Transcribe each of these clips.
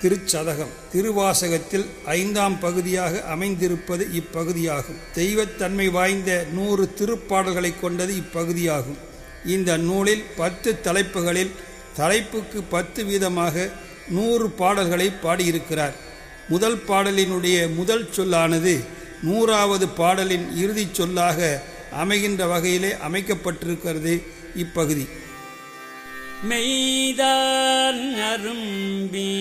திருச்சதகம். திருவாசகத்தில் ஐந்தாம் பகுதியாக அமைந்திருப்பது இப்பகுதியாகும். தெய்வத்தன்மை வாய்ந்த நூறு திருப்பாடல்களை கொண்டது இப்பகுதியாகும். இந்த நூலில் பத்து தலைப்புகளில் தலைப்புக்கு பத்து வீதமாக நூறு பாடல்களை பாடியிருக்கிறார். முதல் பாடலினுடைய முதல் சொல்லானது நூறாவது பாடலின் இறுதிச் சொல்லாக அமைகின்ற வகையிலே அமைக்கப்பட்டிருக்கிறது இப்பகுதி. மெய்தான் அரும்பி.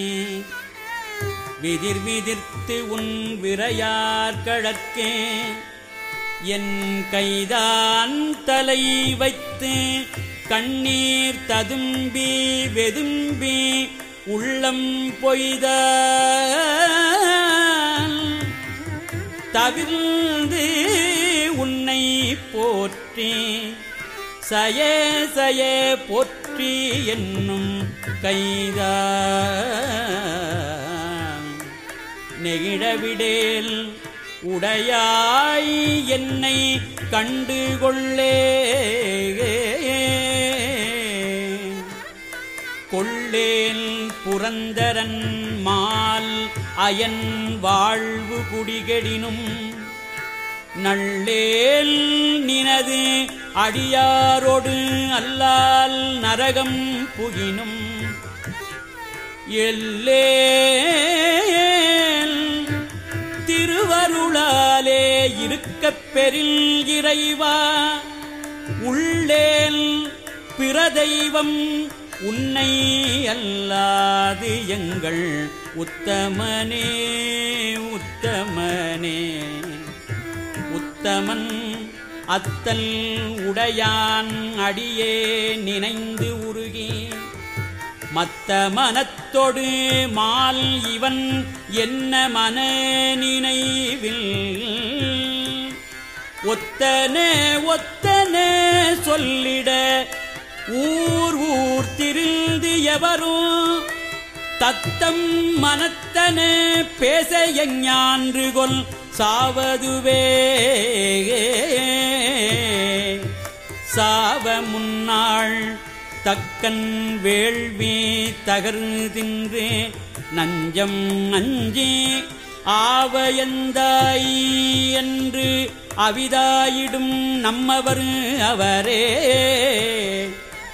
விதிர் விதிர்த்து உன் விரையார் கழற்கே. என் கைதான் தலை வைத்து கண்ணீர் ததும்பி வெதும்பி உள்ளம் பொய்த தவிர்ந்து உன்னை போற்றி. சய சய போற்றி. என்னும் கைதா நெகிழவிடேல் உடையாய் என்னை கண்டு கொள்ளே கொள்ளேன் புரந்தரன் மால் அயன் வாழ்வு குடிகெடினும் நள்ளேல் நினது அடியாரோடு அல்லால் நரகம் புகினும். எல்லேல் திருவருளாலே இருக்கப் பெறில் இறைவா. உள்ளேல் பிரதெய்வம் உன்னை அல்லாது எங்கள் உத்தமனே உத்தமனே. உத்தமன் அத்தல் உடையான் அடியே நினைந்து உருகி. மத்த மனத்தொடு மால் இவன் என்ன மன நினைவில்? ஒத்தனே ஒத்தனே சொல்லிட ஊர் ஊர் திரிந்து எவரும்? தத்தம் மனத்தனே பேச எஞ்ஞான்று கொல் சாவதுவே. சாவ முன்னாள் தக்கன் வேள்வி தகர்ந்தின்று நஞ்சம் அஞ்சி ஆவயந்தாய் என்று அவிதாயிடும் நம்மவர் அவரே.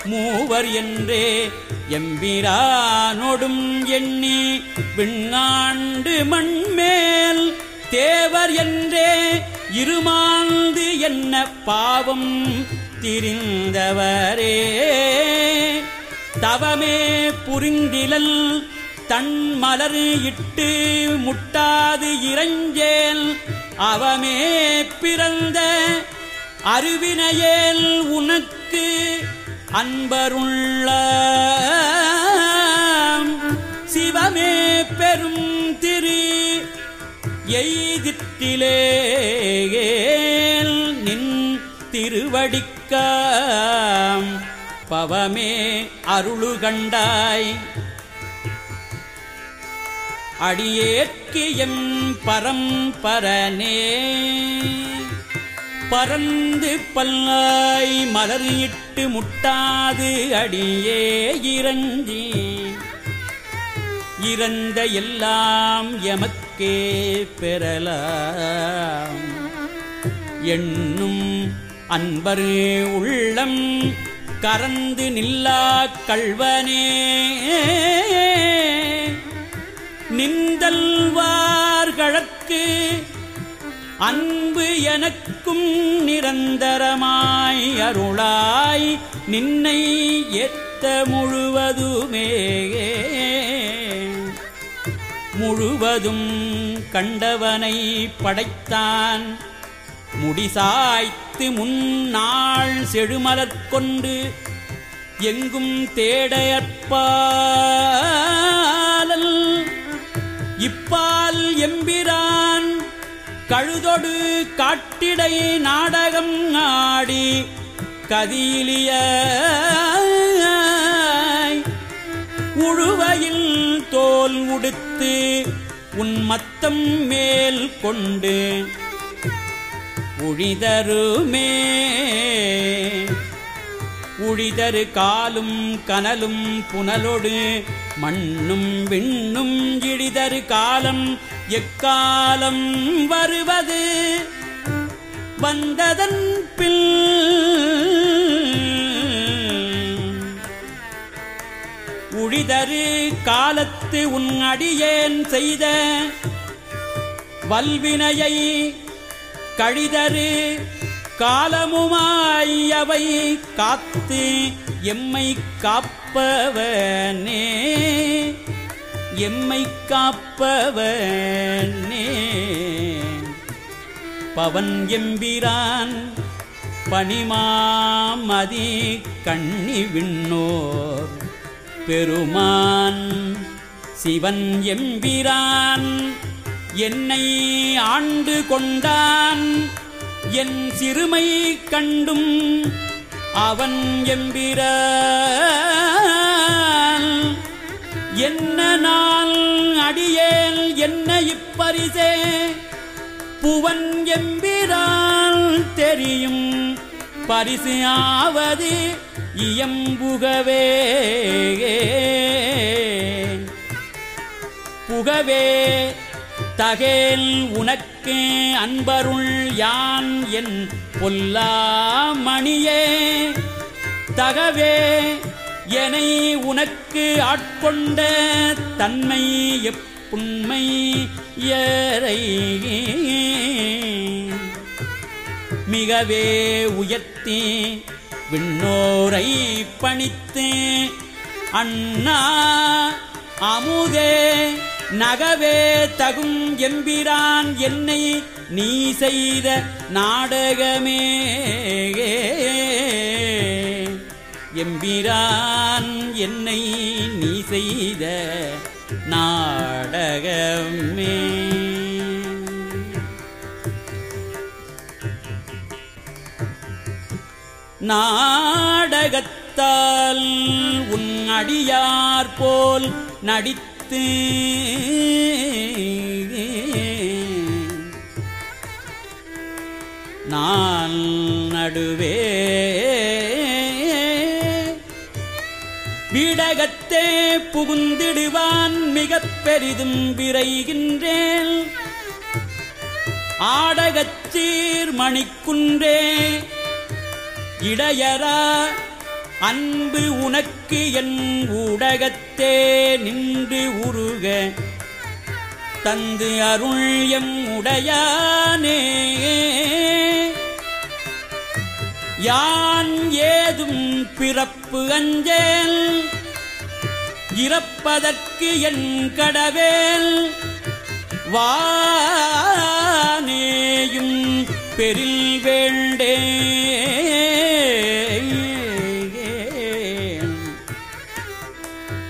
மூவர் என்றே எம்பிரானொடும் எண்ணி விண்ணாண்டு மண்மேல் தேவர் என்றே இருமாந்து என்ன பாவம் திரிந்தவரே. தவமே புரிந்திலல் தன் மலர் இட்டு முட்டாது இறைஞ்சேல் அவமே பிறந்த அருவினையேல் உனக்கு அன்பருள்ள. சிவமே பெரும் எய்தித்திலே நின் திருவடிக்காம் பவமே அருளு கண்டாய் அடியேற்கியம் பரம்பரனே. பறந்து பல்லாய் மலர் இட்டு முட்டாது அடியே இறஞ்சி இறந்த எல்லாம் எமக்கே பெறலாம். எண்ணும் அன்பரு உள்ளம் கரந்து நில்லா கள்வனே. நின்றல்வார்களுக்கு அன்பு எனக்கும் நிரந்தரமாய் அருளாய் நின்னை ஏத்த முழுவதுமே. முழுவதும் கண்டவனை படைத்தான். முடிசாய்த்து முன்னாள் செழுமலர்கொண்டு எங்கும் தேடையற்பாலல். இப்பால் எம்பிரான் கழுதொடு காட்டிடை நாடகம் ஆடி கதியிலிய உழுவையில் தோல் உடுத்த வைத்து உன் மத்தம் மேல் கொண்டு உழிதருமே. உழிதரு காலும் கனலும் புனலொடு மண்ணும் விண்ணும் இழிதரு காலம் எக்காலம் வருவது? வந்ததன் பில் உழிதரு காலத்து உன் அடியேன் செய்த வல்வினையை கழிதரு காலமுமாயவை காத்து எம்மை காப்பவனே எம்மை காப்பவனே. பவன் எம்பிரான் பணிமாமதி கண்ணி விண்ணோர் பெருமான் சிவன் எம்பிரான் என்னை ஆண்டு கொண்டான். என் சிறுமை கண்டும் அவன் எம்பிர என்ன நாள் அடியேல் என்ன இப்பரிசே? புவன் எம்பிரால் தெரியும் பரிசு இயம்புகவே. புகவே தகேல் உனக்கு அன்பருள் யான் என் பொல்லாமணியே. தகவே என்னை உனக்கு ஆட்கொண்ட தன்மை எப்புண்மை ஏறை மிகவே உயர்த்தி விண்ணோரை பணித்து. அண்ணா அமுதே நகவே தகும் எம்பிரான் என்னை நீ செய்த நாடகமே. எம்பிரான் என்னை நீ செய்த நாடகமே. நாடகத்தால் உன் அடியார் போல் நடித்து நான் நடுவே வீடகத்தே புகுந்திடுவான் மிக பெரிதும் விரைகின்றேன் ஆடகச்சீர் மணிக்குன்றே இடையரா அன்பு உனக்கு என் ஊடகத்தே நின்று உருக. தந்து அருள் எம் உடையானே. யான் ஏதும் பிறப்பு அஞ்சேல் இறப்பதற்கு என் கடவேல். வானேயும் பெரில் வேண்டே.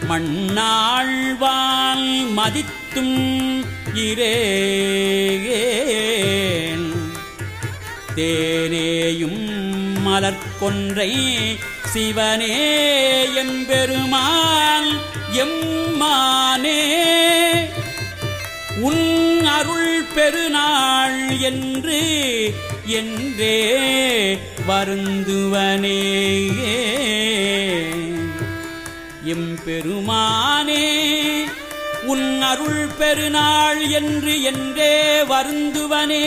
மண்ணாழ்வால் மதித்தும் இரேன். தேனேயும் மலர்கொன்றை சிவனே எம்பெருமான் எம்மானே. உன் அருள் பெருநாள் என்று என்றே வருந்துவனே எம்பெருமானே உன் அருள் பெருநாள் என்று என்றே வருந்துவனே.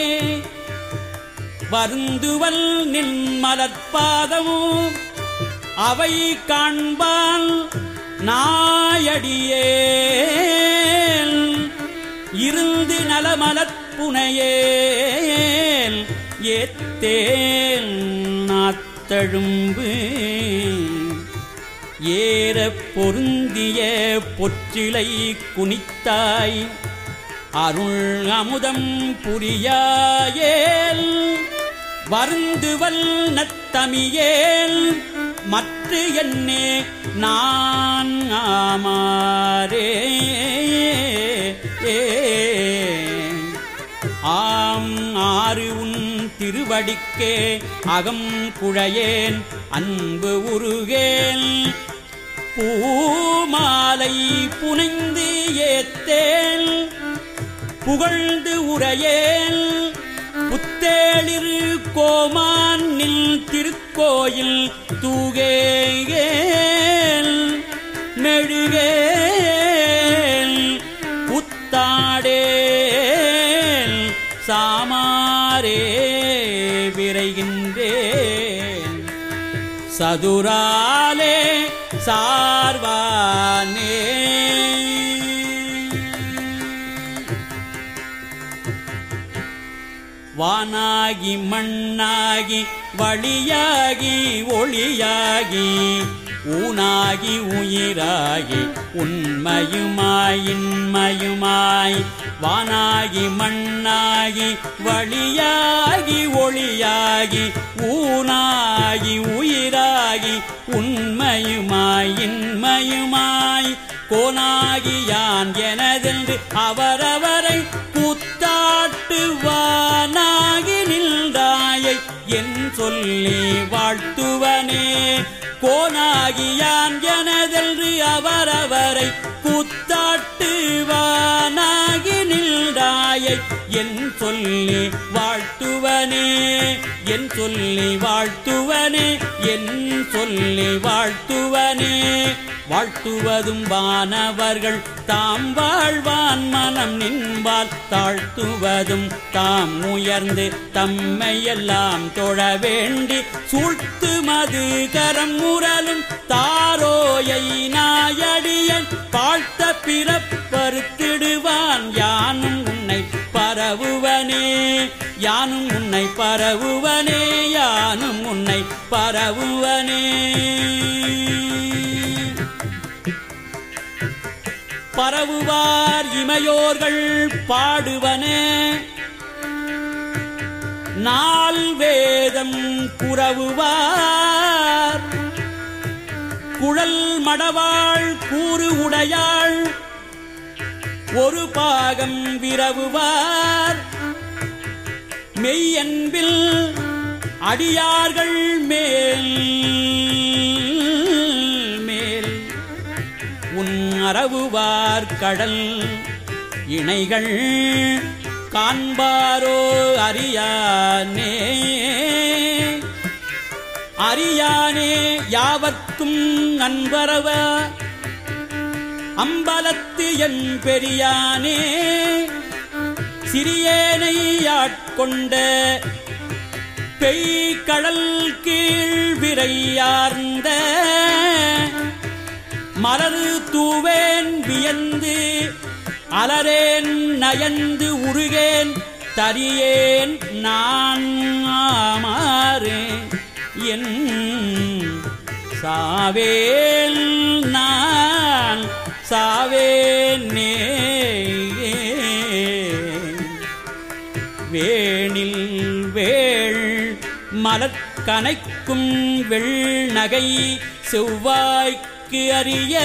வருந்துவல் நின் மலர்பாதமோ அவை காண்பால் நாயடியே இருந்து நலமலத் புனையேல் ஏத்தேல் நாத்தழும்பு. ஏற பொருந்திய பொற்றிலை குனித்தாய். அருள் அமுதம் புரியாயேல். வருந்துவல் நத்தமியேல் மற்ற என்னே நான் ஆமாரே ஏ ஆம் ஆறு உன் திருவடிக்கே அகம் குழையேன் அன்பு உருகேல். பூமாலை புனைந்து ஏத்தேல் புகழ்ந்து உரையேல் புத்தேளிரு கோமான் நில் திருக்கோயில் தூகேல் நெழுகே சாமாரே விரைகின்றேன். சதுராலே சார்வானே. வானாகி மண்ணாகி வழியாகி ஒளியாகி ஊனாகி உயிராகி உண்மையுமாய் இன்மையுமாய் வானாகி மண்ணாகி வழியாகி ஒளியாகி ஊனாகி உயிராகி உண்மையுமாய் இன்மையுமாய் கோனாகி யான் எனதென்று அவரவரை புத்தாட்டுவானாகி நின்றாயை என் சொல்லி வாழ்த்துவனே. கோனாகியான் எனதென்று அவரவரை கூத்தாட்டுவானாகி நின்றாயை என் சொல்லி வாழ்த்துவனே என் சொல்லி வாழ்த்துவனே என் சொல்லி வாழ்த்துவனே. வாழ்த்துவதும் வானவர்கள் தாம் வாழ்வான் மனம் நின்பால் தாழ்த்துவதும் தாம் உயர்ந்து தம்மையெல்லாம் தொழ வேண்டி சூழ்த்து மது கரம் முரலும் தாரோயை நாயடியன் பாழ்த்த பிறப்பறுத்திடுவான் யானும் உன்னை பரவுவனே யானும் உன்னை பரவுவனே யானும் உன்னை பரவுவனே. பரவுவார் இமையோர்கள் பாடுவனே. நாள் வேதம் குறவுவார் குழல் மடவாள் கூறு உடையாள். ஒரு பாகம் விரவுவார். மெய்யன்பில் அடியார்கள் மேல் நரவுவார் கடல் இணைகள் காண்பாரோ அறியானே. அறியானே யாவர்க்கும் நண்பரவ அம்பலத்து என் பெரியானே. சிறியேனை ஆட்கொண்ட பெய்கடல் கீழ் விரையார்ந்த மலரு தூவேன் வியந்து அலரேன் நயந்து உருகேன் தரியேன் நான் ஆமாறு என் சாவேல் நான் சாவேனே வேணில் வேள் மலர்கனைக்கும் வெள்நகை செவ்வாய்க்கு அறிய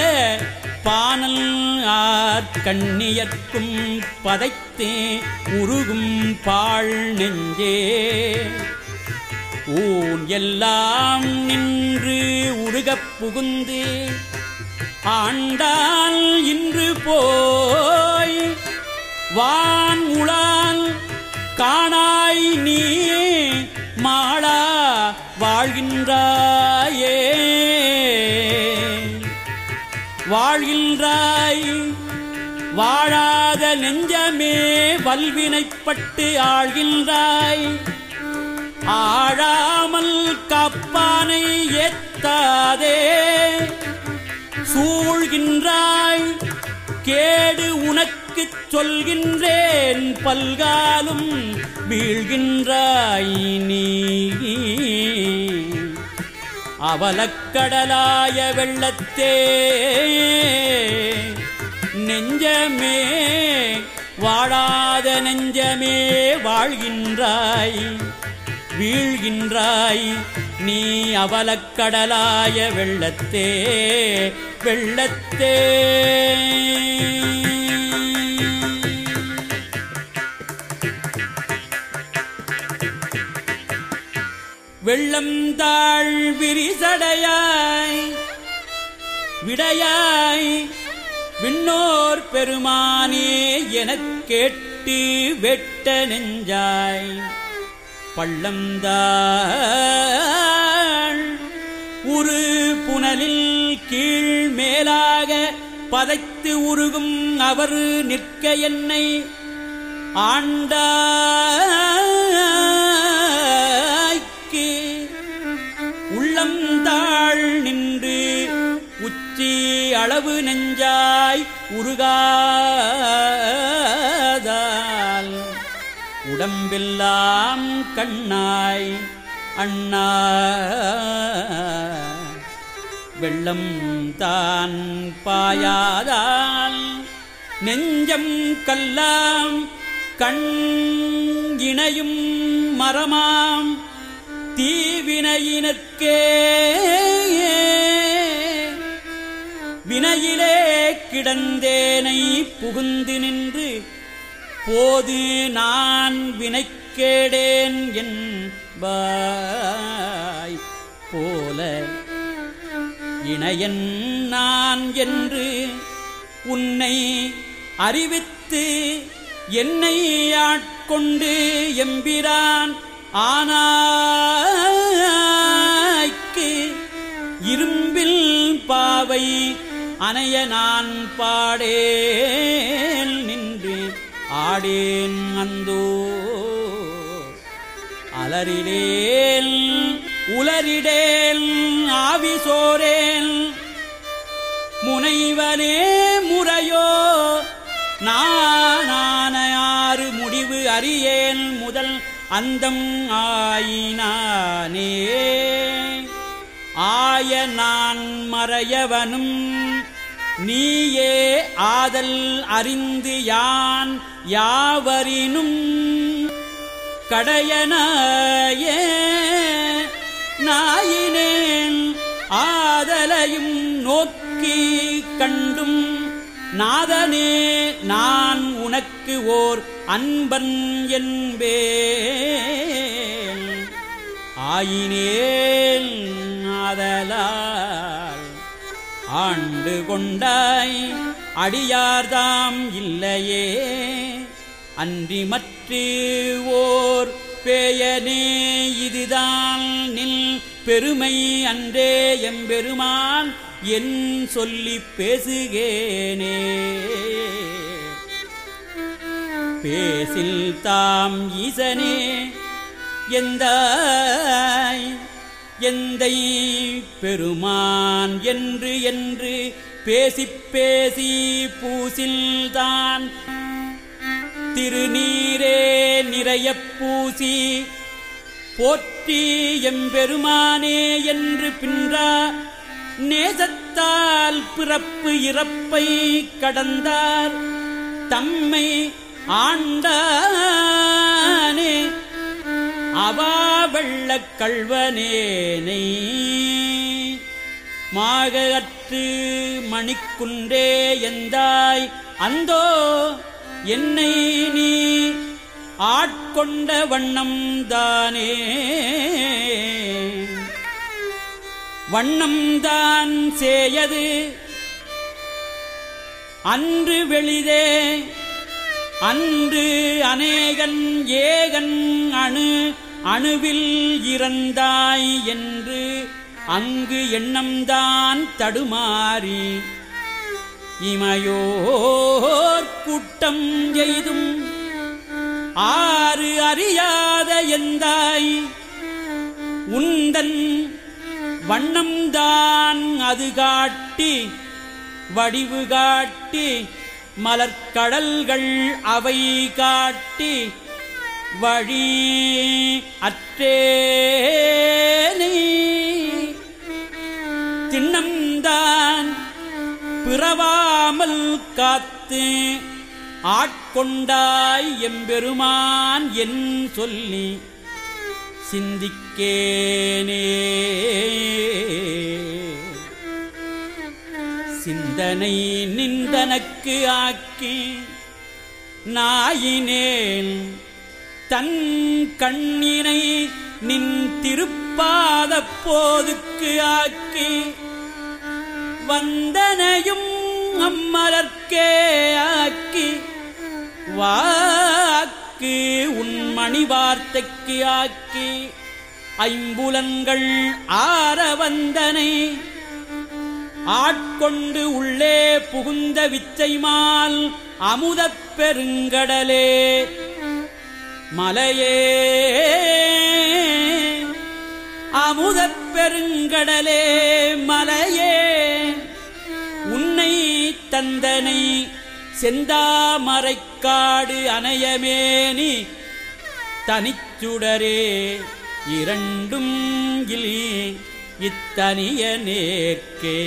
பானல் ஆர்கண்ணியர்க்கும் பதைத்தே உருகும் பாழ் நெஞ்சே. ஊன் எல்லாம் நின்று உருகப் புகுந்து. ஆண்டால் இன்று போய் வான் உளால் காணாய் நீ மாளா வாழ்கின்றாயே. வாழ்கின்றாய். வாழாத நெஞ்சமே வல்வினைப்பட்டு ஆழ்கின்றாய். ஆழாமல் காப்பானை ஏத்தாதே. சூழ்கின்றாய் கேடு உனக்குச் சொல்கின்றேன். பல்காலும் வீழ்கின்றாய் நீ. அவலக்கடலாய வெள்ளத்தே நெஞ்சமே வாழாத நெஞ்சமே வாழ்கின்றாய் வீழ்கின்றாய். நீ அவலக்கடலாய வெள்ளத்தே வெள்ளத்தே. வெள்ளம் தாழ் விரிசடையாய் விடையாய் விண்ணோர் பெருமானே எனக் கேட்டு வெட்ட நெஞ்சாய். பள்ளந்தாள் உரு புனலில் கீழ் மேலாக பதைத்து உருகும் அவர் நிற்க என்னை உச்சிக்கு உள்ளம் தாழ் நின்று உச்சி அளவு நெஞ்சாய் உருகாதால் உடம்பெல்லாம் கண்ணாய் அண்ணா. வெள்ளம் தான் பாயாதால் நெஞ்சம் கல்லாம் கண் இணையும் மரமாம் தீவினையினற்கே வினையிலே கிடந்தேனை புகுந்து நின்று போது நான் வினைக்கேடேன் என்பாய். போல இணையன் நான் என்று உன்னை அறிவித்து என்னை ஆட்கொண்டு எம்பிரான் ஆனாய்க்கு இரும்பில் பாவை அணைய நான் பாடேன் நின்று ஆடேன் அந்தோ. அலறிடேல் உலரிடேல் ஆவிசோரேல் முனைவனே முறையோ நானான ஆறு முடிவு அறியேன் முதல் அந்தம் ஆயினானே. ஆய நான் மறையவனும் நீயே ஆதல் அறிந்து யான் யாவரினும் கடையனாயே. நாயினேன் ஆதலையும் நோக்கி கண்டும் நாதனே நான் உனக்கு ஓர் அன்பன் என்பேன். ஆயினேல் ஆதலால் ஆண்டு கொண்டாய் அடியார்தாம் இல்லையே. அன்றி மற்று ஓர் பேயனே இதுதான் நில் பெருமை அன்றே எம்பெருமான் என் சொல்லி பேசுகேனே. பேசில் தாம் ஈசனே. எந்த எந்தை பெருமான் என்று என்று பேசிப் பேசி பூசில்தான். திருநீரே நிறைய பூசி போற்றி எம்பெருமானே என்று பின்றா நேசத்தால் பிறப்பு இறப்பை கடந்தார். தம்மை ஆண்டானே அவா வெள்ளக் கல்வனேனை மாகற்று மணிக்குன்றே எந்தாய் அந்தோ என்னை நீ ஆட்கொண்ட வண்ணம் தானே. வண்ணம்தான் சேயது அன்று வெளிதே அன்று அநேகன் ஏகன் அணு அணுவில் இறந்தாய் என்று அங்கு எண்ணம்தான் தடுமாறி. இமையோர் கூட்டம் எய்தும் ஆறு அறியாத எந்தாய். உந்தன் வண்ணம்தான் அது காட்டி வடிவு காட்டி மலர்க்கடல்கள் அவை காட்டி வழி அற்றேனே திண்ணம்தான் பிறவாமல் காத்து ஆட்கொண்டாய் எம்பெருமான் என் சொல்லி சிந்திக்கேனே. சிந்தனை நிந்தனக்கு ஆக்கி நாயினேன் தன் கண்ணினை நின் திருப்பாத போதுக்கு ஆக்கி வந்தனையும் அம்மலர்க்கே ஆக்கி வாக்கு உன்மணி வார்த்தைக்கு ஆக்கி ஐம்புலன்கள் ஆரவந்தனை ஆட்கொண்டு உள்ளே புகுந்த விச்சைமால் அமுதப் பெருங்கடலே. மலையே அமுதப் பெருங்கடலே மலையே. உன்னை தந்தனை செந்தாமரைக்காடு அணையமேனி தனிச்சுடரே இரண்டும் இல். இத்தனிய நேர்க்கே.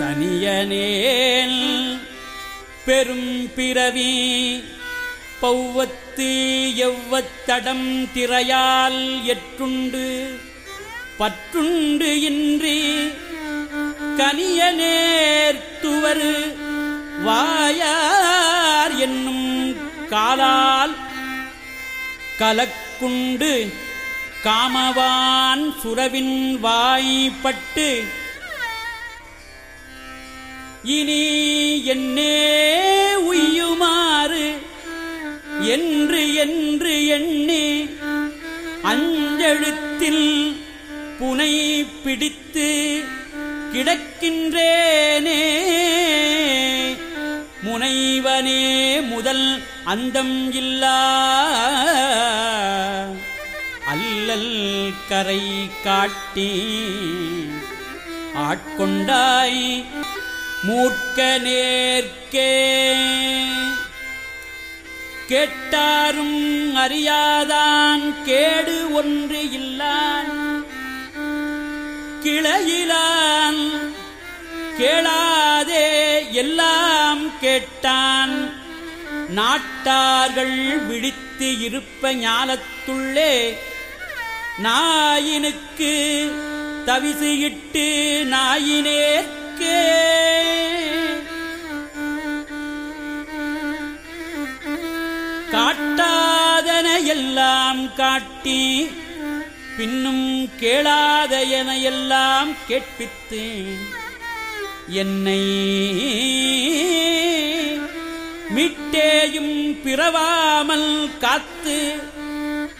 தனியனேல் பெரும் பிறவி பௌவத்து எவ்வத்தடம் திரையால் எற்றுண்டு பற்றுண்டு இன்றி கனிய நேர்த்துவர் வாயார் என்னும் காலால் கலக்குண்டு காமவான் சுரவின் வாய்ப்பட்டு இனி என்னே உய்யுமாறு என்று என்று எண்ணி அஞ்செழுத்தில் புனை பிடித்து கிடக்கின்றேனே. முனைவனே முதல் அந்தம் இல்லா அல்லல் கரை காட்டி ஆட்கொண்டாய் மூர்க்க நேர்க்கே. கேட்டாரும் அறியாதான் கேடு ஒன்று இல்லான். கிளையிலான் கேளாதே எல்லாம் கேட்டான். நாட்டார்கள் விழித்து இருப்ப ஞாலத்துள்ளே நாயினுக்கு தவிசு இட்டு நாயினேற்கே. காட்டாதன எல்லாம் காட்டி பின்னும் கேளாத என எல்லாம் கேட்பித்து என்னை மீட்டேயும் பிறவாமல் காத்து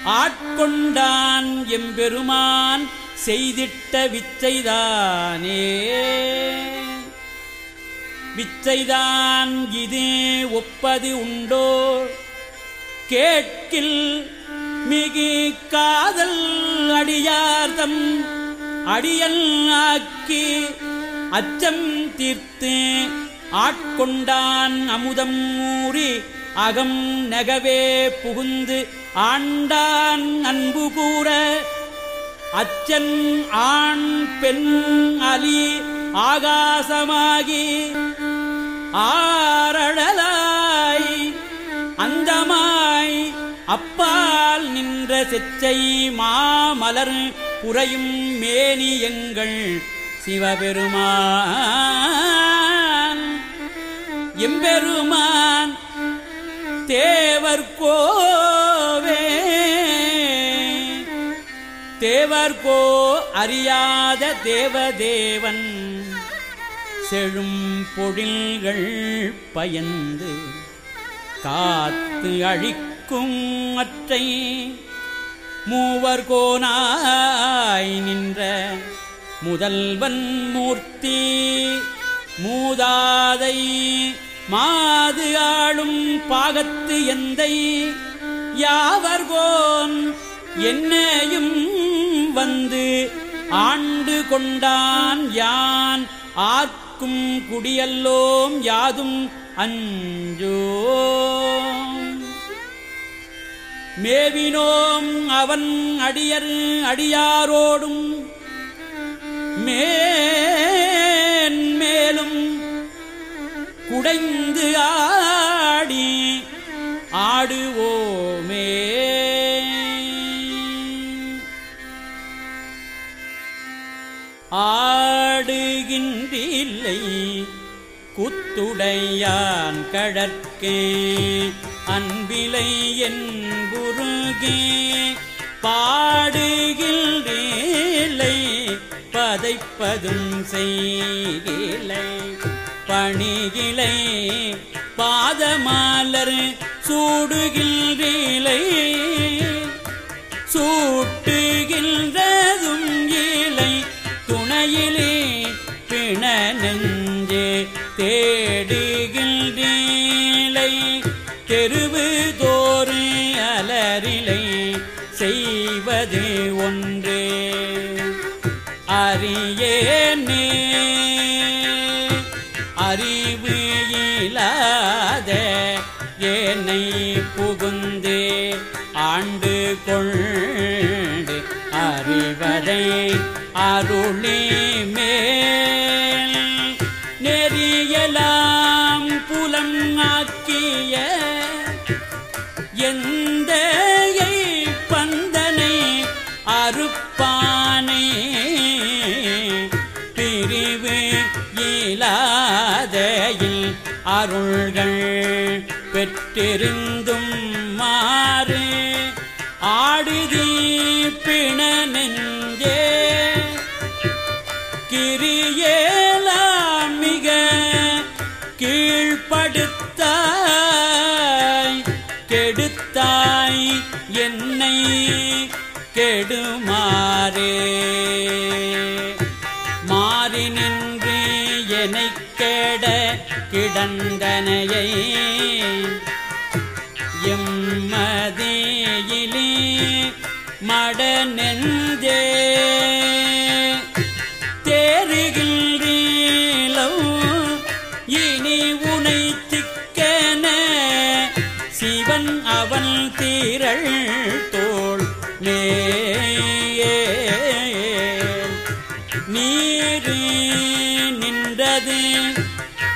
ஆட்கொண்டான் எம்பெருமான் செய்திட்ட விச்சைதானே விச்சைதான் இது ஒப்பது உண்டோ? கேட்கில் மிகு காதல் அடியார்தம் அடியல் ஆக்கி அச்சம் தீர்த்து. ஆட்கொண்டான் அமுதம் மூறி அகம் நெகவே புகுந்து ஆண்டான் அன்பு கூற. அச்சன் ஆண் பெண் அலி ஆகாசமாகி ஆரழலாய். அந்தமாய் அப்பால் நின்ற செச்சை மாமலர் புறையும் மேனி எங்கள் சிவபெருமான். எம்பெருமான் தேவர்கோவே தேவர்கோ அறியாத தேவதேவன். செழும் பொழில்கள் பயந்து காத்து அழிக்கும் அற்றை. மூவர் கோனாய் நின்ற முதல்வன் மூர்த்தி. மூதாதை மாது ஆளும் பாகத்து எந்தை யாவர்கோன் என்னையும் வந்து ஆண்டு கொண்டான் யான். ஆர்க்கும் குடியல்லோம் யாதும் அஞ்சோ. மேவினோம் அவன் அடியர் அடியாரோடும் மேன்மேலும் குடைந்து ஆடி ஆடுவோமே. ஆடுகின்றில்லை குத்துடையான் கடற்கே. அன்பிலை என் குருகே பாடுகின்றேலை பதைப்பதும் செய்கிலை. பணிகிளை பாதமாலர் சூடுகின்றீலை சூட்டுகின்றதும் இலை துணையிலே பிண நெஞ்சே தேடுகின்றீலை தெருவு தோறு அலரிலை செய்வது ஒன்றே. அறியே நீ கொண்டு அறிவதை அருளே மேல். நெறியலாம் புலம் ஆக்கிய எந்த பந்தனை அறுப்பானை. பிரிவு இலாதையில் அருள்கள் பெற்றிருந்தும் மாறு. ஆடுதி பிண நெஞ்சே கிரியேலாம் மிக கீழ்படுத்தாய் கெடுத்தாய் என்னை கெடுமாறே. மாறி நின்று என்னை கெட கிடந்தனையை நாட நெஞ்சே. தேறுகின்றீலோ இனி உனை திக்கன. சிவன் அவன் தீரள் தோள் மேயே. நின்றது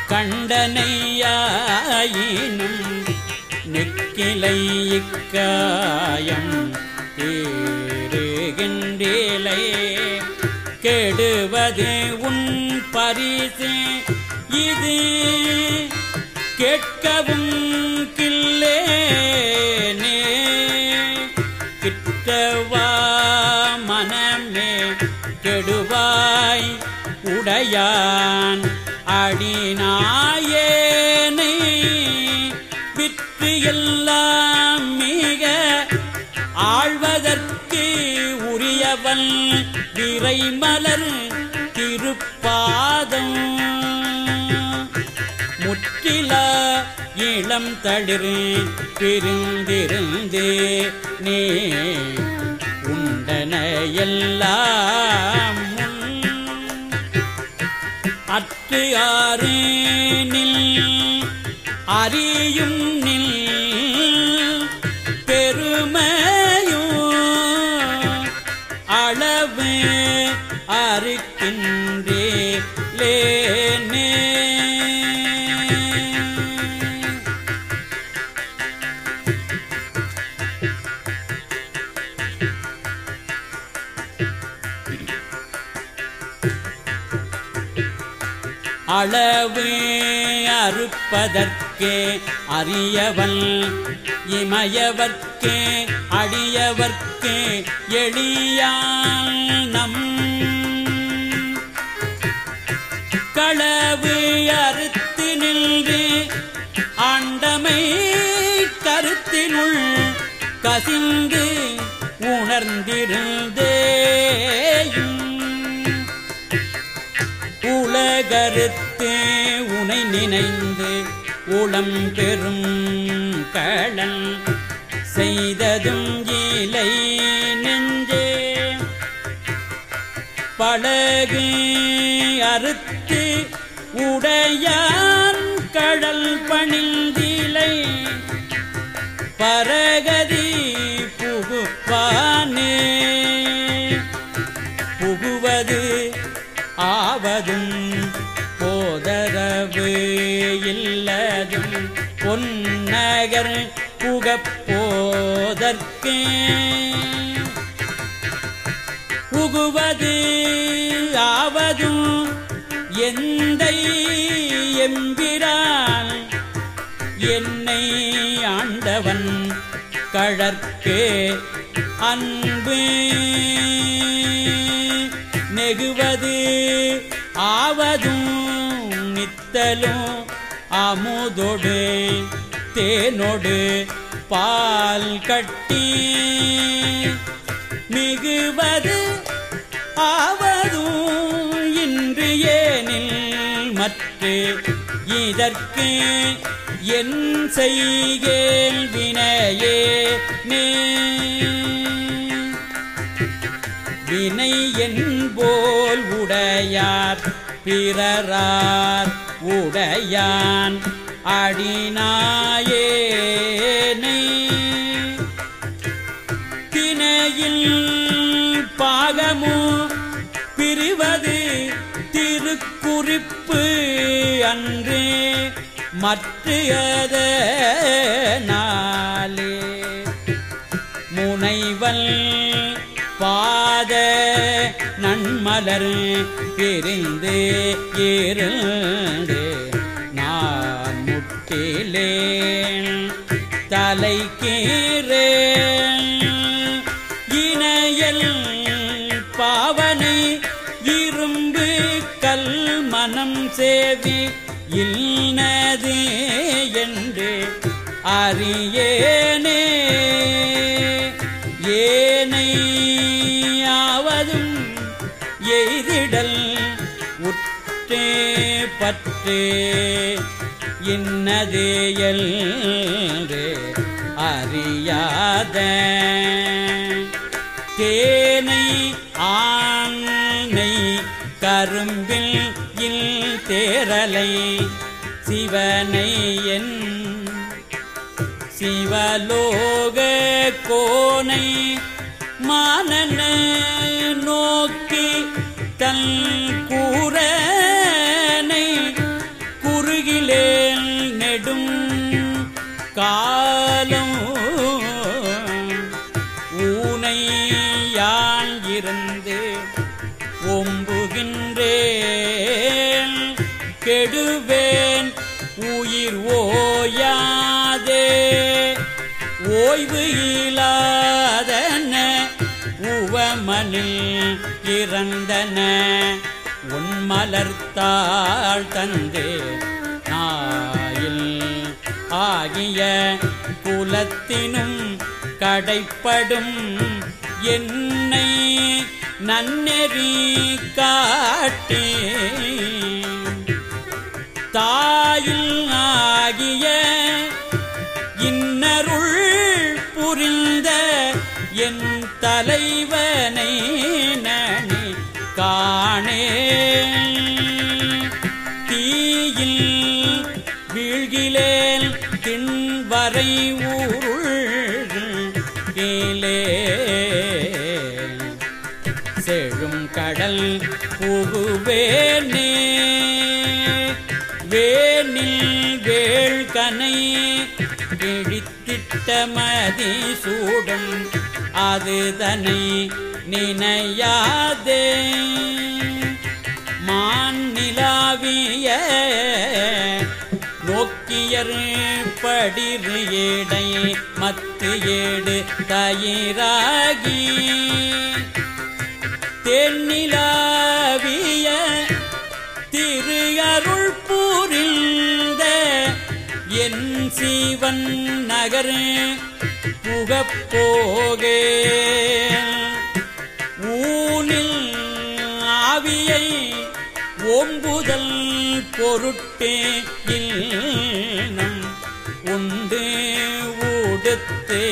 கண்டனையாயினும் நெக்கிலை இக்காயம் ஏறுகின்றேலை கெடுவது உன் பரிசு. இது கேட்கவும் கில்லேனே. கிட்டவா மனமே கெடுவாய் உடையான் அடினான். மலர் திருப்பாதம். முற்றில இளம் தளிர் பிரிந்திருந்து நீ. உண்டன எல்லாம் அற்று ஆறு நில் அறியும் அறுக்கின்றே லேனே. அளவு அறுப்பதற்கே அறியவன் இமயவர்க்கே அடியவர்க்கே எளியால் நம் களவு அறுத்து நின்று ஆண்டமை கருத்தினுள் கசிந்து உணர்ந்திருந்தேயும். உலகருத்து உனை நினைந்து உளம் பெரும் களன் செய்ததும் இலை நெஞ்சே. பழகு அறுத்து உடையான் கடல் பணிந்திலை. பரகதி புகுப்பானே. புகுவது ஆவதும் போதரவு இல்லதும் பொன்னகர் புகப்போதற்கே. புகுவது எந்தை எம்பிரான் என்னை ஆண்டவன் கழற்கே அன்பு. நெகுவது ஆவதும் நித்தலும் அமுதொடு தேனொடு பால் கட்டி. மிகுவது ஆவதும் ஏனில் மற்ற இதற்கு என் செய்கேல் வினையே நே. வினை என்போல் உடையார் பிறரார் உடையான் அடினாயேனை தினையில் பாகமோ பிரிவது திருக்குறிப்பு அன்றே மற்றையதனாலே முனைவல் பாத நன்மலர் எரிந்து இருந்து. நான் முட்டிலே தலை ஞானம் சேவி இல்லது என்று அறியேனே. ஏனையாவதும் எய்திடல் உற்றே பற்றே இன்னதேயல் அறியாத. தே தேரலை சிவனை என் சிவலோக கோனை மானன நோக்கி தன் உவமனில் இறந்தன. உன்மலர்த்தாள் தந்தே நாயில் ஆகிய குலத்தினும் கடைப்படும் என்னை நன்னெறி காட்டி. தாயில் ஆகிய இன்னருள் புரிந்த என் தலைவனை நனி காணே தீயில் வீழ்கிலேல் தின்வரை ஊருள் கீழே செழும் கடல் புகுவேனே வேணில் வேள்கனை கிழித்திட்ட மதி சூடும் அது தனை நினையாதே. மாநிலாவிய நோக்கியர் படிறு ஏடை மத்து ஏடு தயிராகி. தென்னிலாவிய திரு அருள் பூரிந்த என் சீவன் நகரே. புகப்போகே. ஊனில் ஆவியை ஓம்புதல் பொருட்டே இல்லம். உண்டு ஊடுத்தே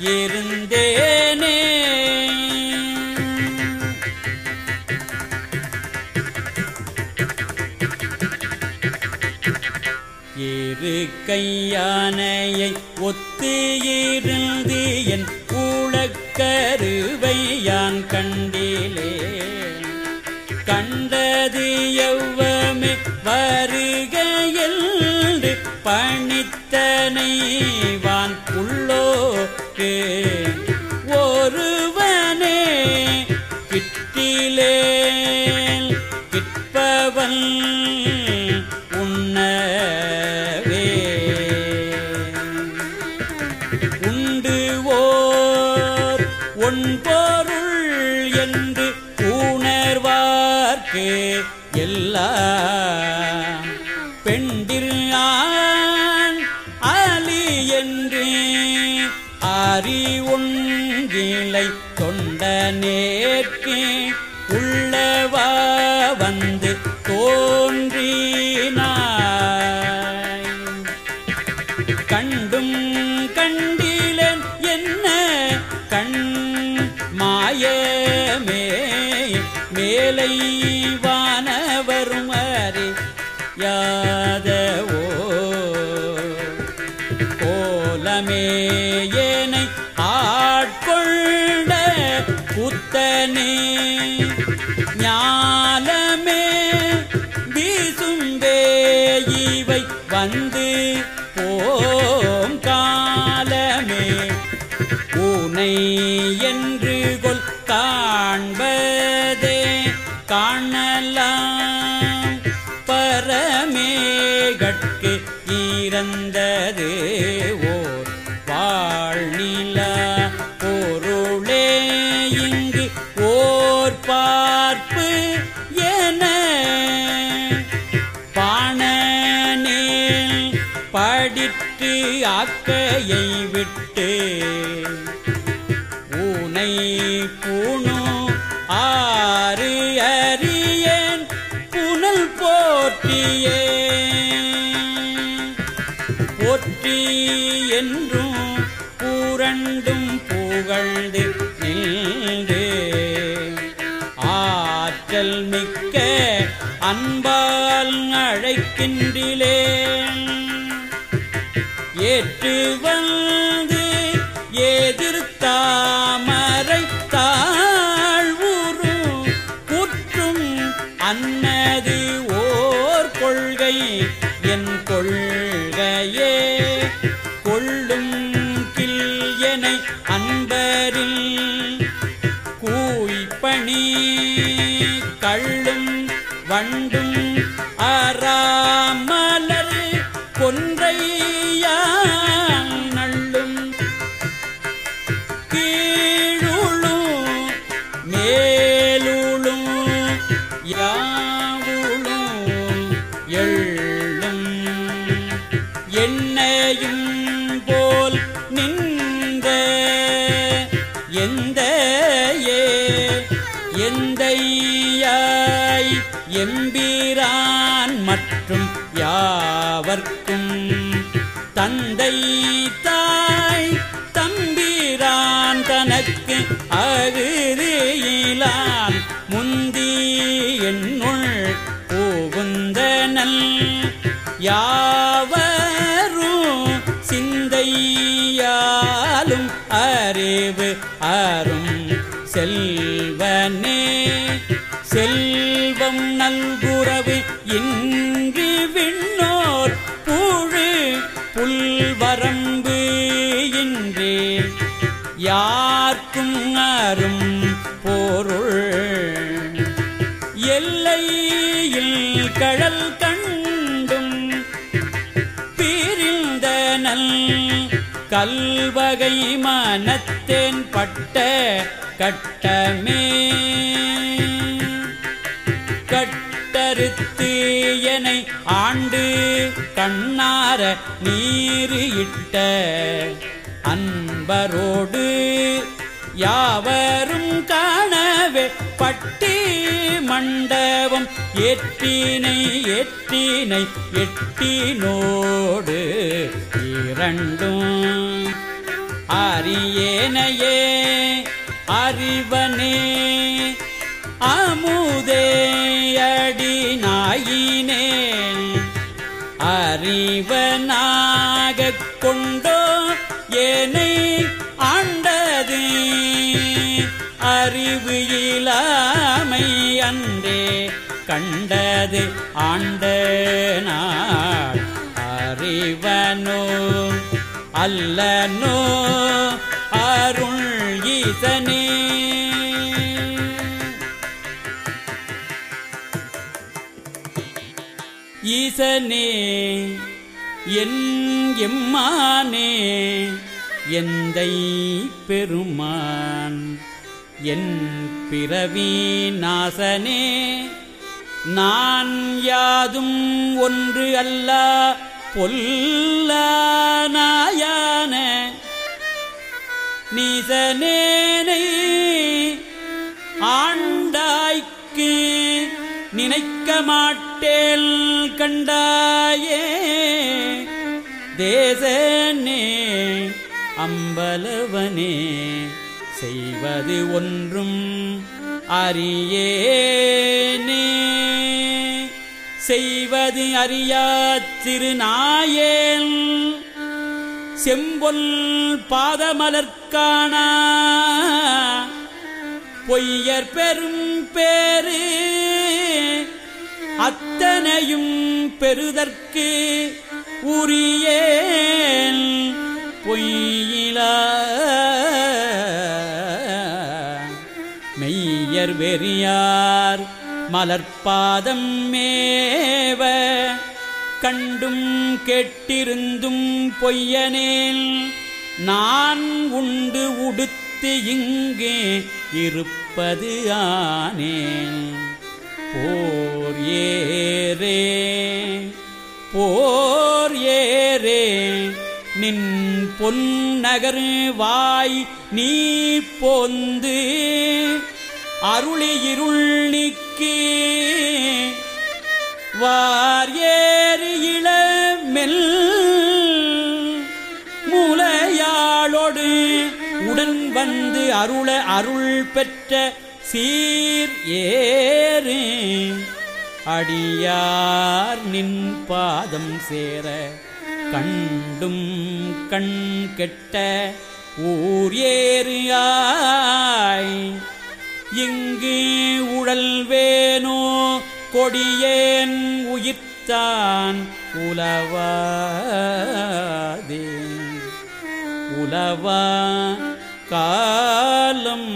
இருந்தேனே இரு கையானையை ஒத்து இருந்து என் கூழக்கருவை யான் கண்டிலே. கண்டது எவ்வமே வருகையில் பணித்தனை கையிலா பட்டை மனத்தேன் பட்ட கட்டமே. கட்டறுத்து எனை ஆண்டு கண்ணார நீர் இட்ட அன்பரோடு யாவரும் காணவே பட்டி மண்டபம் எட்டினை எட்டினை எட்டினோடு இரண்டும் ஏனையே அறிவனே அமுதே அடி நாயினே அறிவனாக கொண்டோ ஏனை ஆண்டது. அறிவு இல்லாமை அன்றே கண்டது ஆண்ட நாள் அறிவனோ அல்லனோ ஈசனே ஈசனே என் எம்மானே எந்தை பெருமான் என் பிறவி நாசனே நான் யாதும் ஒன்று அல்ல பொல்லானாயான. நீசனே மாட்டேல் கண்டாயே தேசனே அம்பலவனே செய்வது ஒன்றும் அறியேனே. செய்வது அறியா திருநாயேல் செம்பொல் பாதமலர்கானா பொய்யர் பெரும் பேரு அத்தனையும் பெறுதற்கு உரிய பொய்யிலா. மெய்யர் வெறியார் மலர்பாதம் மேவ. கண்டும் கேட்டிருந்தும் பொய்யனேல் நான் உண்டு உடுத்து இங்கே இருப்பது ஆனேன் போர் ஏரே போர் ஏரே நின் பொன்னகர் வாய் நீ பொந்து அருளியிருள் நிக்கி. வார் ஏறி இளமெல் மூலையாளோடு உடன் வந்து அருள அருள் பெற்ற சீர் ஏறு அடியார் நின் பாதம் சேர கண்டும் கண் கெட்ட ஊர் ஏறியாய் இங்கு உழல் வேணோ கொடியேன் உயிர்த்தான் உலவாதே. உலவா காலம்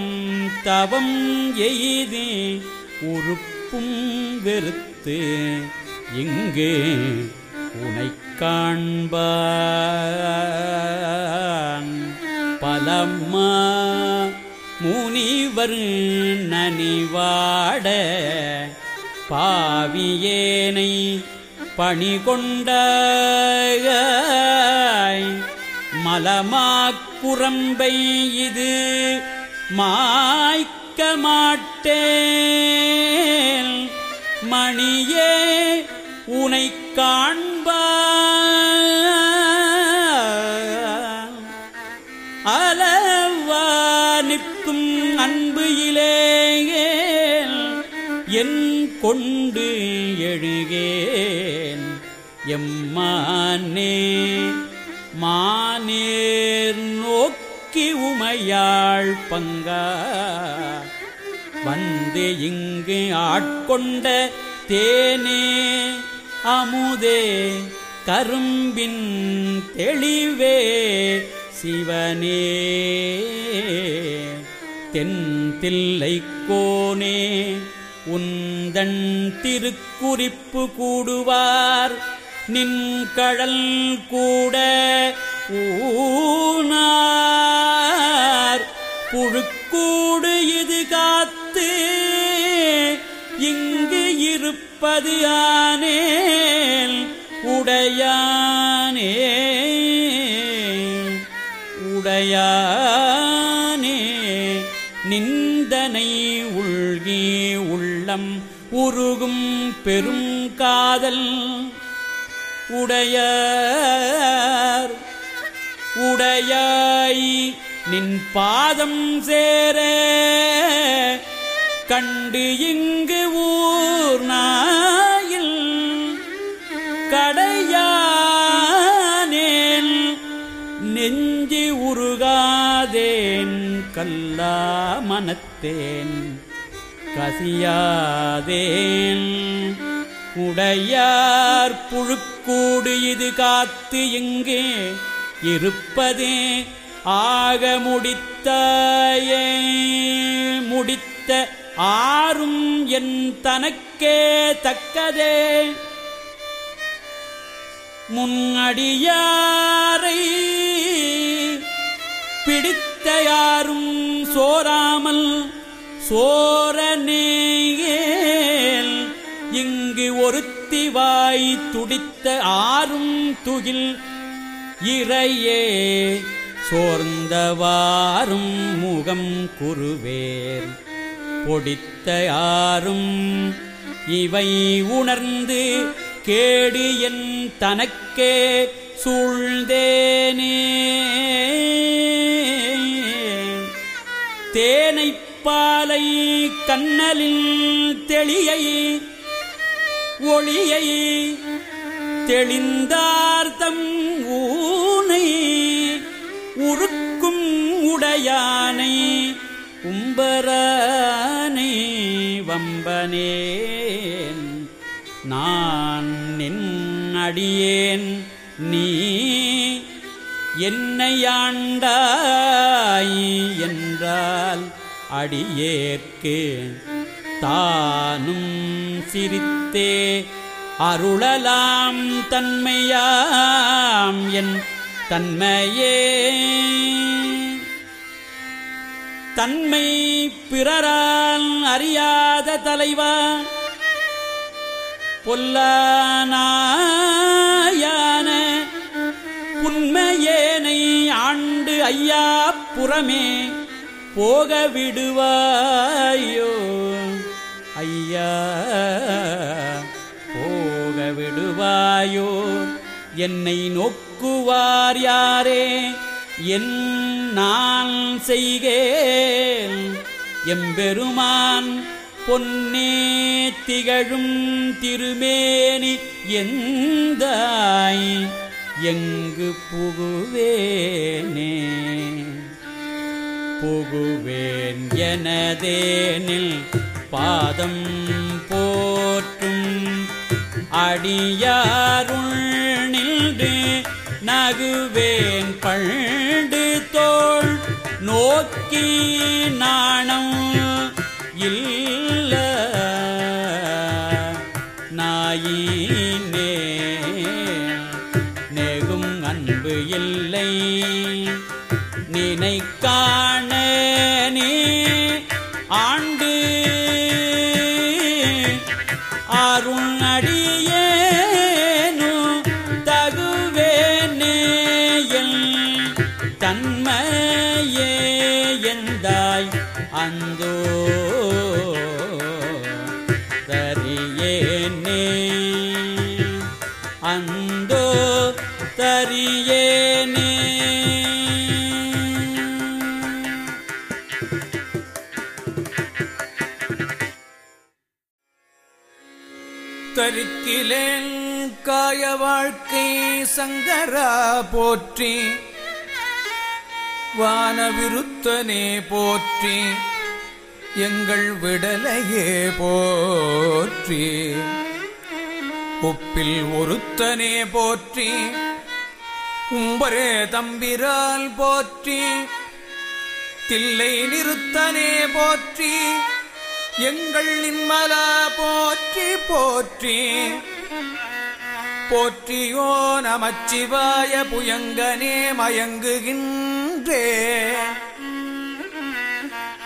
தவம் எய்தி உறுப்பும் வெறுத்து இங்கு உனை காண்பான். பலம்மா முனிவர் நனிவாட பாவியேனை பணி பணிகொண்டாய் மலமாக்குரம்பை இது மாய்க்க மாட்டேன் மணியே உனை காண்பான் அளவா நிற்கும் அன்பு இலேயேன் என் கொண்டு எழுகேன். எம்மானே மானேர் நோக்கி உமையாள் பங்கா. வந்து இங்கு ஆட்கொண்ட தேனே அமுதே கரும்பின் தெளிவே சிவனே. தென் தில்லை கோனே உந்தன் திருக்குறிப்பு கூடுவார். நின் கழல் கூட ஊனார் புழுக்கூடு இது காத்து இங்கு இருப்பது ஆனேல் உடையானே. உடையானே. நிந்தனை உள்கி உள்ளம் உருகும் பெரும் காதல் உடையார். உடையாய் நின் பாதம் சேர கண்டு இங்கு ஊர் நாயில் கடையானேன். நெஞ்சி உருகாதேன் கல்லா மனத்தேன் கசியாதேன். உடையார் புழுக்கூடு இது காத்து இங்கே இருப்பதே ஆக முடித்தாயே. முடித்த ஆறும் என் தனக்கே தக்கதே. முன்னடியாரை பிடித்த யாரும் சோராமல் சோரனேயேல் இங்கு ஒருத்திவாய் துடித்த ஆறும் துகில் இறையே சோர்ந்தவாறும் முகம் குருவேர். பொடித்த யாரும் இவை உணர்ந்து கேடு என் தனக்கே சூழ்ந்தேனே. தேனைப்பாலை கண்ணலில் தெளியை ஒளியை தெளிந்தார்த்தம் ஊனை உருக்கும் உடையானை உம்பரானை வம்பனேன். நான் நின் அடியேன் நீ என்னை ஆண்டாய் என்றால் அடியேற்கேன் தானும் சிரித்தே அருளலாம் தன்மையாம் என் தன்மையே. தன்மை பிறரால் அறியாத தலைவா பொல்லானாயான உண்மையேனை ஆண்டு ஐயா புறமே போக விடுவாயோ ஐயா. விடுவாயோ? என்னை நோக்குவார் யாரே? என் நான் செய்கேன் எம்பெருமான் பொன்னே திகழும் திருமேனி எந்தாய்? எங்கு புகுவேனே? புகுவேன் எனதேனில் பாதம் அடியாருள் நின்று நகுவேன் பண்டு தோல் நோக்கி நாணம் இல்லை தரிக்கிலேன் காய வாழ்க்கை சங்கரா போற்றி. வானவிருத்தனே போற்றி. எங்கள் விடலையே போற்றி. ஒப்பில் ஒருத்தனே போற்றி. உம்பரே தம்பிரால் போற்றி. தில்லை நிறுத்தனே போற்றி. எங்கள் நிம்மலா போற்றி போற்றி. போற்றியோ நமச்சிவாய புயங்கனே மயங்குகின்றே.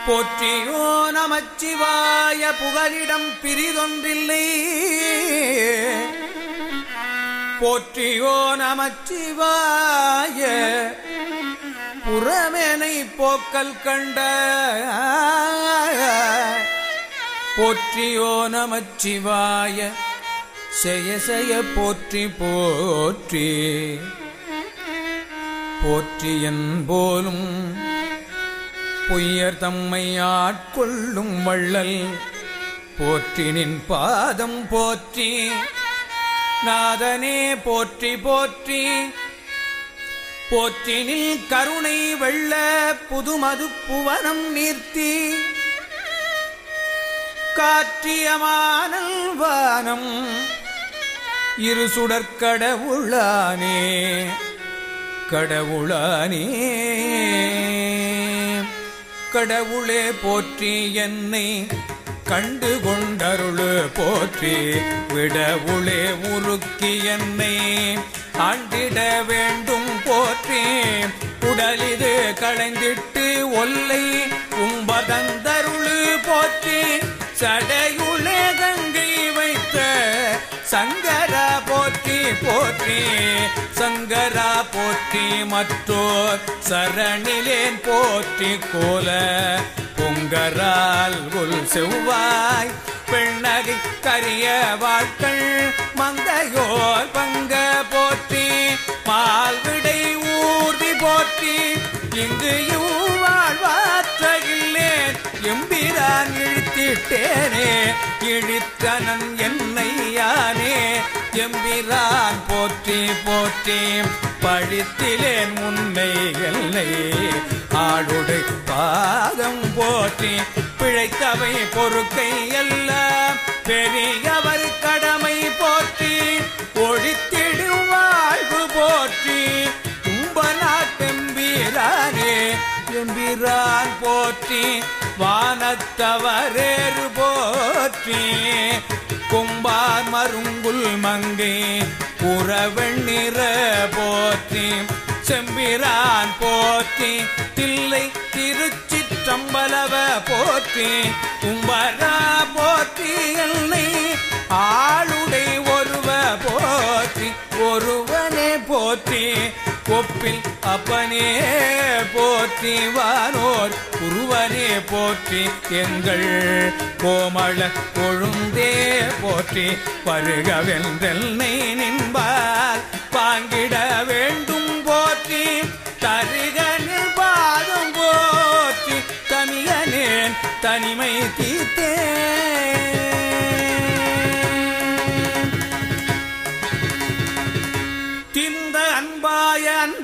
போற்றியோ நமச்சிவாய புகலிடம் பிரிதொன்றில்லை. போற்றியோ நமச்சிவாய புறமேனை போக்கல் கண்ட போற்றியோ நமச்சிவாய செய்ய செய்ய போற்றி போற்றி. போற்றியன் போலும் பொய்யர் தம்மை ஆட்கொள்ளும் வள்ளல். போற்றினின் பாதம் போற்றி நாதனே போற்றி போற்றி. போற்றினில் கருணை வெள்ள புதுமது புவனம் நீர்த்தி. காற்றியமானல் வானம். இரு சுடற்கடவுளானே கடவுளானே. கடவுளே போற்றி என்னை கண்டு கொண்டருளு போற்றி. விடவுளே உருக்கி என்னை ஆண்டிட வேண்டும் போற்றி. உடலிது களைந்திட்டு ஒல்லை உம்பதந்தருளு போற்றி. சடையுளே கங்கை வைத்த சங்கரா போற்றி போற்றி சங்கரா போற்றி மற்றோர் சரணிலேன் போற்றி கோல பொங்கரால் உள் செவ்வாய் பெண்ணகை கரிய வாழ்க்கள் மந்தையோர் பங்க போற்றி மால்விடை ஊர்தி போற்றி இங்கு வாழ்வாற்றகில்லேன் எம்பிரான் இழுத்திட்டேனே இழித்தனன் என்னை யானே எம்பிரான் போற்றி போற்றி பழித்திலேன் முன்னை எல்லை ஆளுடை பாதம் போற்றி பிழைத்தவை பொறுக்கை அல்ல. பெரியவர் கடமை போற்றி ஒழித்திடும் வாழ்வு போற்றி எம்பிரான் போற்றி வானத்தவரேறு போற்றி. கும்பார் மருங்குல் மங்கை புறவெண்ணிற போற்றி. செம்பிரான் போற்றி தில்லை திருச்சி திருச்சிற்றம்பலவ போற்றி. கும்பரா போற்றி என்னை கொப்பில் அப்பனே போற்றி வானோர் குருவனே போற்றி எங்கள் கோமள கொழுந்தே போற்றி. பருகவென்றெல்லை நின்பார். பாங்கிட வேண்டும் போற்றி. தருகனில் பாதம் போற்றி. தனியனேன் தனிமை தீத்தேன்.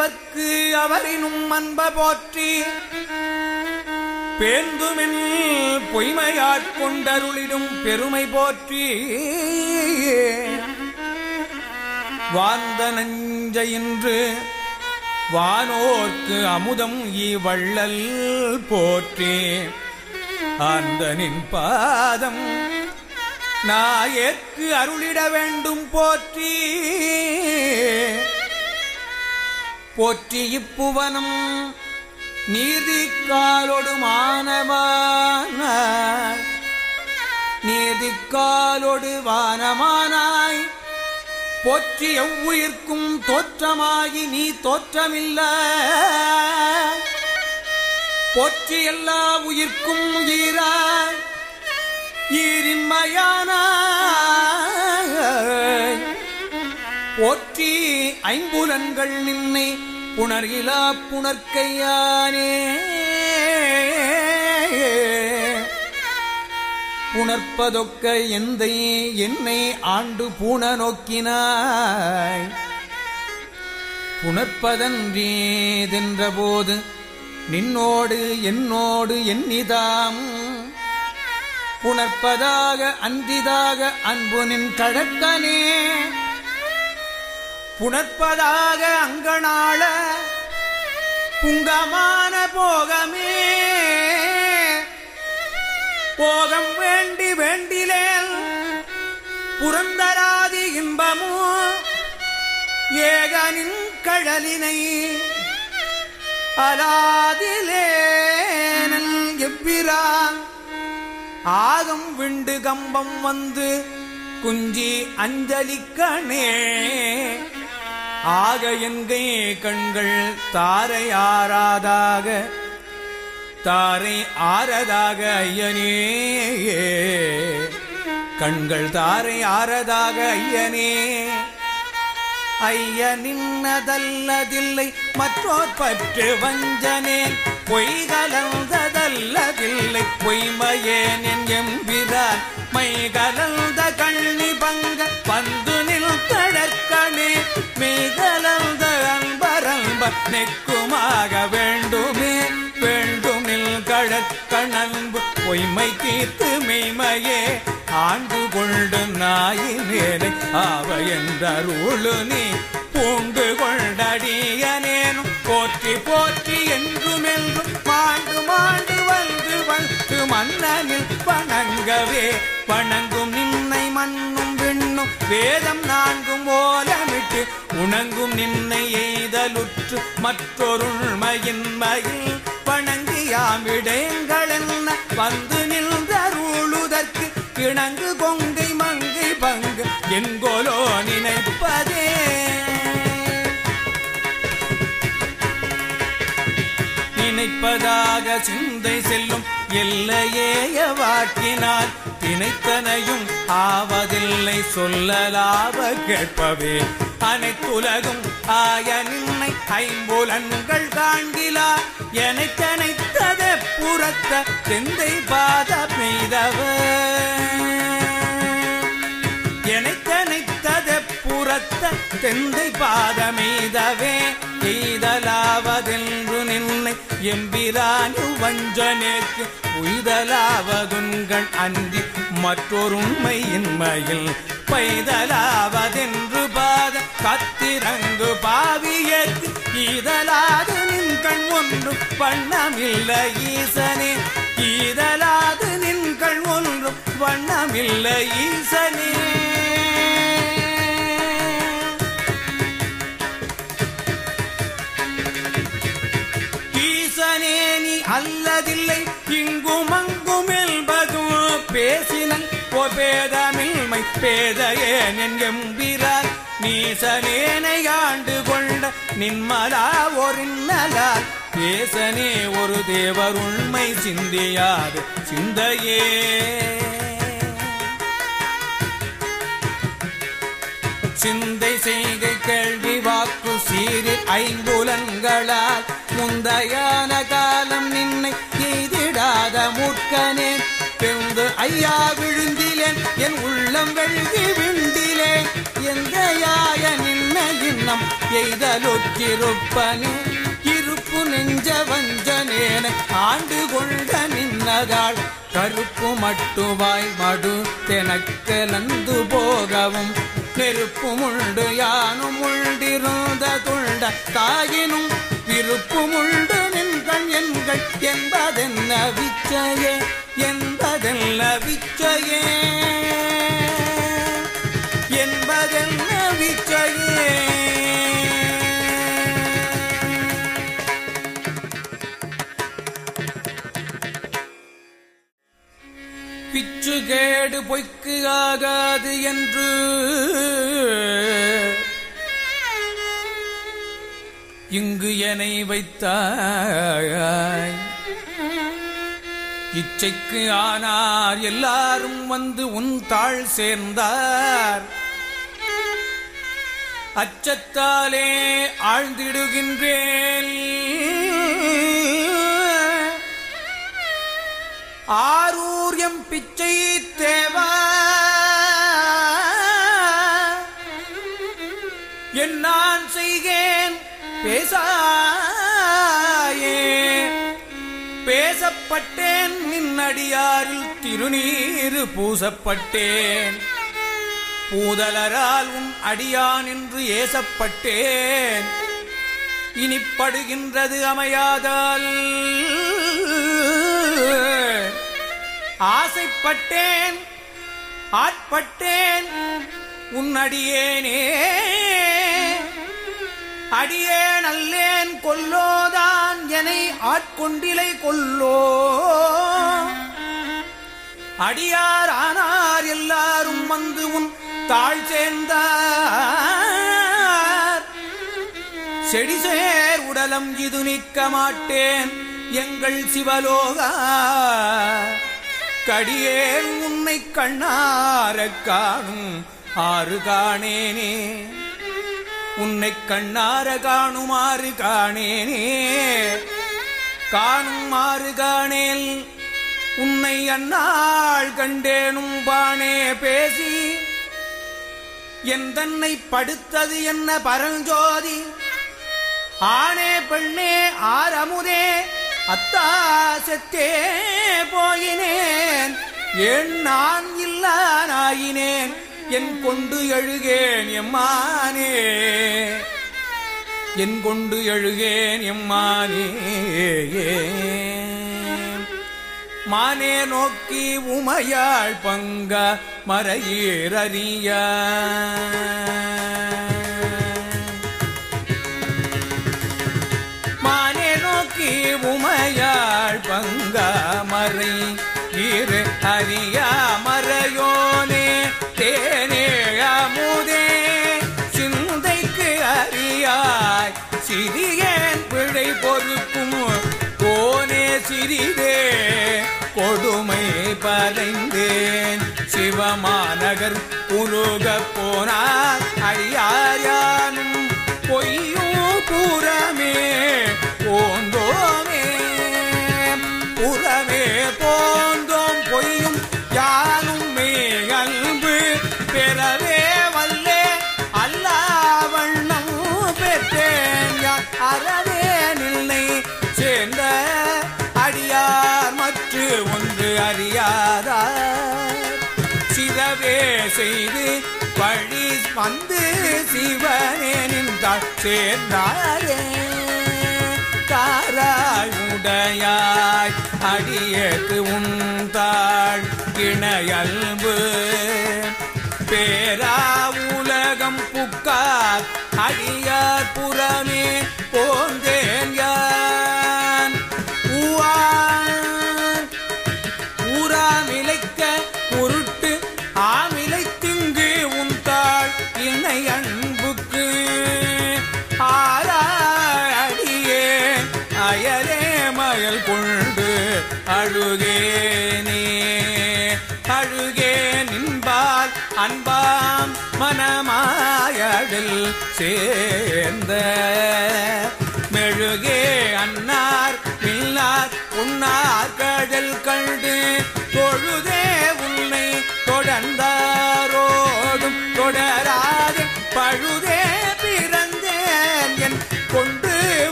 அன்பாய அன்பர்க்கு அவரினும் அன்ப போற்றி பேந்துமின் பொய்மையாட்கொண்டருளிடும் பெருமை போற்றி. வாந்த நஞ்சையின்று வானோர்க்கு அமுதம் இவள்ளல் போற்றி. ஆந்தனின் பாதம் நாயேற்கு அருளிட வேண்டும் போற்றி. போற்றி இப்புவனம். நீதி காலொடு மானவானாய் நீதி காலொடு வானமானாய். போற்றி எவ்வுயிர்க்கும் தோற்றமாகி நீ தோற்றமில்ல. போற்றி எல்லா உயிர்க்கும் ஈராய். ஈரின்மையான போற்றி ஐம்புலன்கள் நின்னை புணர்கிலா புணர்க்கையானே. புணர்ப்பதொக்க எந்தை என்னை ஆண்டு பூண நோக்கினாய். புணர்ப்பதன்றேதென்ற போது நின்னோடு என்னோடு எண்ணிதாம். புணர்ப்பதாக அன்றிதாக அன்பு நின் கழக்கனே புணர்ப்பதாக அங்கனாள புங்கமான போகமே. போகம் வேண்டி வேண்டிலேல் புரந்தராதி இன்பமோ ஏகனின் கழலினை அலாதிலேனல் எவ்விரான் ஆகம் விண்டு கம்பம் வந்து குஞ்சி அஞ்சலிக்கணே. ஆக என்கை கண்கள் தாரை ஆறாதாக தாரை ஆறதாக ஐயனே கண்கள் தாரை ஆறதாக ஐயனே. ஐய நின்னதல்லதில்லை மற்றோர் பற்று வஞ்சனேன். பொய் கலந்ததல்லதில்லை. பொய்மையேன் எம்பிரான். மை கலந்த கண்ணி பங்க பந்து நில் தடக்கணே மெய் கலந்த அன்பரம்ப நெக்குமாக வேண்டுமே. வேண்டும் நில் கழற்கணன்பு பொய்மை தீர்த்து மெய்மையே. ஆண்டு கொண்டு நாயினேனை ஆவ என்றருளு நீ. பூண்டு கொண்டடியனேனும் போற்றி போற்றி என்றுமென்றும் மாண்டு மாண்டு வந்து வந்து மன்னனில் வணங்கவே. வணங்கும் நின்னை மண்ணும் விண்ணும் வேதம் நான்கும் ஓலமிட்டு. உணங்கும் நின்னை எய்தலுற்று மற்றொருள்மையின்மையில் வணங்கியாம் என்ன? வந்து நின்றருளுதற்கு கிணங்கு கொங்கை மங்கை பங்கு. என்கொலோ நினைப்பதே. நினைப்பதாக சிந்தை செல்லும் எல்லையேய வாக்கினால் தினைத்தனையும் ஆவதில்லை சொல்லலாவ கேட்பவே. அனைத்துலகும் ஆய நின்னை ஐம்புலன்கள் காண்கிலா. எனக்கனைத்தத புறத்த சிந்தை பாத பெய்தவர் புறத்த தெந்தை பாதமெய்தவே எய்தலாவதென்று நின்னை எம்பிரானு வஞ்சனேற்கு உய்தலாவதுங்கள் அன்றி மற்றொருண்மை இன்மையில் பைதலாவதென்று பாத கத்திரங்கு பாவியற்கு ஈதலாது நின்கள் ஒன்றும் பண்ணமில்ல ஈசனே. ஈதலாது நின்கள் ஒன்றும் வண்ணமில்லை ஈசனே. அல்லதில்லை இங்கும் அங்கும் என்பதும் பேசினன். ஓ பேதமில்மை பேதையேன் எம்பிரார் நீசனேனை ஆண்டு கொண்ட நின்மலா ஒரின்னலால் பேசனே ஒரு தேவர் உண்மை சிந்தியாது சிந்தையே. சிந்தை செய்கை கேள்வி வாக்கு சீரி ஐம்புலன்களால். முந்தையான காலம் நின்னை எய்திடாத மூர்க்கனேன் பெருந்து ஐயா விழுந்திலேன் என் உள்ளம் வெள்ளி விண்டிலேன் எந்த யாய நின்ன இன்னம் எய்தலொற்றிருப்பனே. இருப்பு நெஞ்ச வஞ்சனேன ஆண்டு கொண்ட நின்னதாள் கருப்பு மட்டுவாய் மடு தெனக்கலந்து போகவும் நெருப்பும் உண்டு யானும் உண்டிருந்த துண்ட தாயினும் விருப்பும் உண்டு நின்கள் எண்கள் என்பதென்ன விச்சையே என்பதென்ன விச்சையே. கேடு பொய்க்கு ஆகாது என்று. இங்கு என வைத்தாய். இச்சைக்கு ஆனார் எல்லாரும் வந்து உன் தாழ் சேர்ந்தார். அச்சத்தாலே ஆழ்ந்திடுகின்றேன். ஆரூர் எம் பிச்சை அடியாரில் திருநீரு பூசப்பட்டேன். பூதலரால் உன் அடியான் என்று ஏசப்பட்டேன். இனிப்படுகின்றது அமையாதால். ஆசைப்பட்டேன் ஆட்பட்டேன் உன் அடியேனே. அடியேன் அல்லேன் கொல்லோதான் எனை ஆட்கொண்டிலை கொல்லோ. அடியார் ஆனார் எல்லாரும் வந்து உன் தாழ் சேர்ந்தார். செடிசேர் உடலம் இது நிற்க மாட்டேன் எங்கள் சிவலோகா. கடியேன் உன்னை கண்ணாரக் காணும் ஆறு காணேனே உன்னை கண்ணார காணுமாறு காணேனே காணும் ஆறு காணேல் உன்னை அந்நாள் கண்டேனும் பானே பேசி என் தன்னை படுத்தது என்ன பரஞ்சோதி ஆனே பெண்ணே ஆரமுதே அத்தா செத்தே போயினேன். ஏன் நான் இல்லானாயினேன்? என் கொண்டு எழுகேன் எம்மானே. என் கொண்டு எழுகேன் எம்மானே. மானே நோக்கி உமையாள் பங்க மறையீரறிய மானே நோக்கி உமையாள் பங்க மறை இரு அறியா மறையோனே தேனே அமுதே சிந்தைக்கு அறியாய் சிறியேன் பிழை பொறுக்கும். கோனே சிறிதே கொடுமை பறைந்தேன் சிவமாநகர் உருகப் போனார். அடியாயானும் பொய்யும் செய்து பழி வந்து சிவனே நின்றாள் சேர்ந்தாரே காராய் உடையாய் அடியேற்கு உண்டாள் இணையல்பு. பேரா உலகம் புக்கார் அடியார் புறமே போந்தேன் யான். ஊவான் ஊராமிலைக்க உருட்டு மாயடில் சேர்ந்த மெழுகே அன்னார் மில்லார் உன்னார் கடல் கண்டு தொழுதே உன்னை தொடர்ந்தாரோடும் தொடர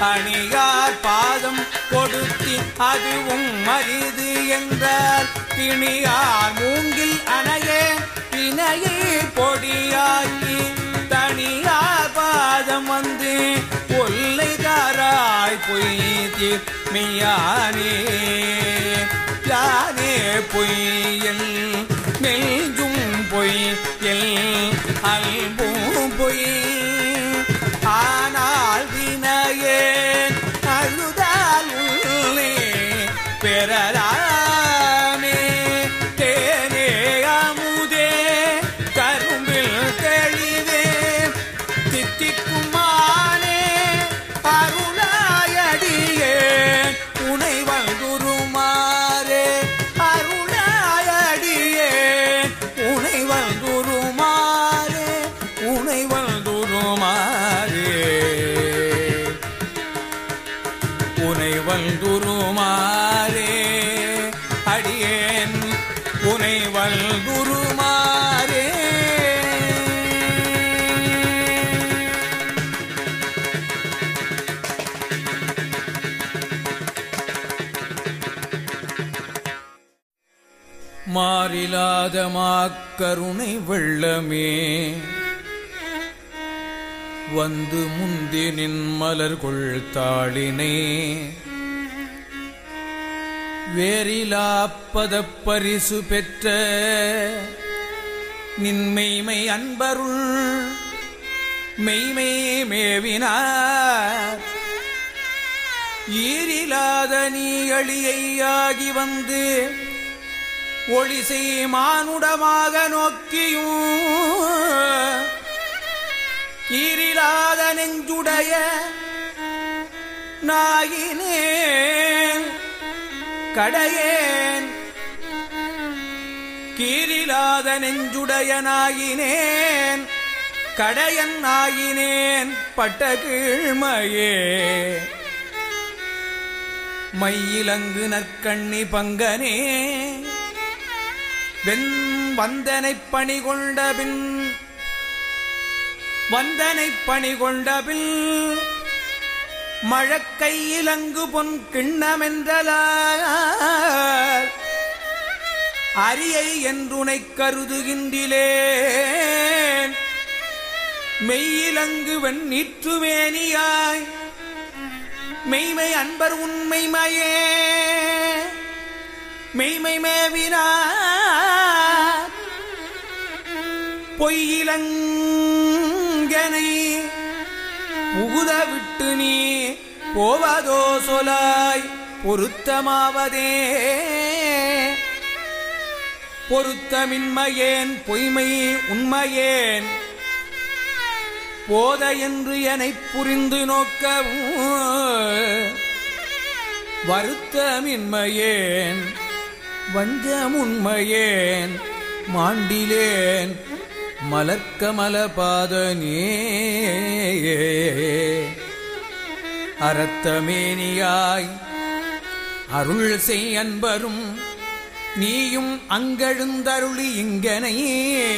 அணியார் பாதம் கொடுத்தி அதுவும் மரிது என்றார். திணியார் மூங்கில் அணையே பிணையை பொடியாக்கி தனியார் பாதம் வந்து கொல்லை தாராய் பொய் மெய்யானே. யானே பொய்யல் நெஞ்சும் பொய்யல் எல் வெள்ளமாக்கருணை மாக்கருணை வெள்ளமே. வந்து முந்தி நின் மலர்கொள் தாளினே. வேறிலாப்பதப் பரிசு பெற்ற நின்மெய்மை அன்பருள் மெய்மை மேவினார். ஈரிலாத நீ அழியையாகி வந்து ஒளிசை மானுடமாக நோக்கியும் கீரிலாத நெஞ்சுடைய நாயினேன் கடையேன். கீரிலாத நெஞ்சுடைய நாயினேன் கடையன் நாயினேன் பட்ட கீழ்மையே மையிலங்கு நற்கண்ணி பங்கனே வெண் வந்தனைப் பணி கொண்ட பின் வந்தனைப் பணி கொண்ட பின் மழக்கையிலங்கு பொன் கிண்ணமென்றலார். அரியை என்றுனை கருதுகின்றிலேன். மெய்யிலங்கு வெண்ணீற்றுமேனியாய் மெய்மை அன்பர் உண்மைமையே மெய்மை மேவினார். பொய்யிலங்கனை புகுத விட்டு நீ போவதோ சொலாய் பொருத்தமாவதே. பொருத்தமின்மையேன் பொய்மை உண்மையேன். போத என்று என புரிந்து நோக்கவும் வருத்தமின்மையேன். வஞ்சமுண்மையேன் மாண்டிலேன் மலர்க்கமல பாதனே அறத்தமேனியாய் அருள் செய் அன்பரும் நீயும் அங்கெழுந்தருளி இங்கனையே.